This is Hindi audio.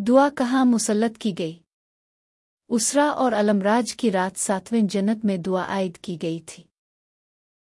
दुआ कहाँ मुसलत की गई? उसरा और अलमराज की रात सातवें जन्नत में दुआ आयद की गई थी।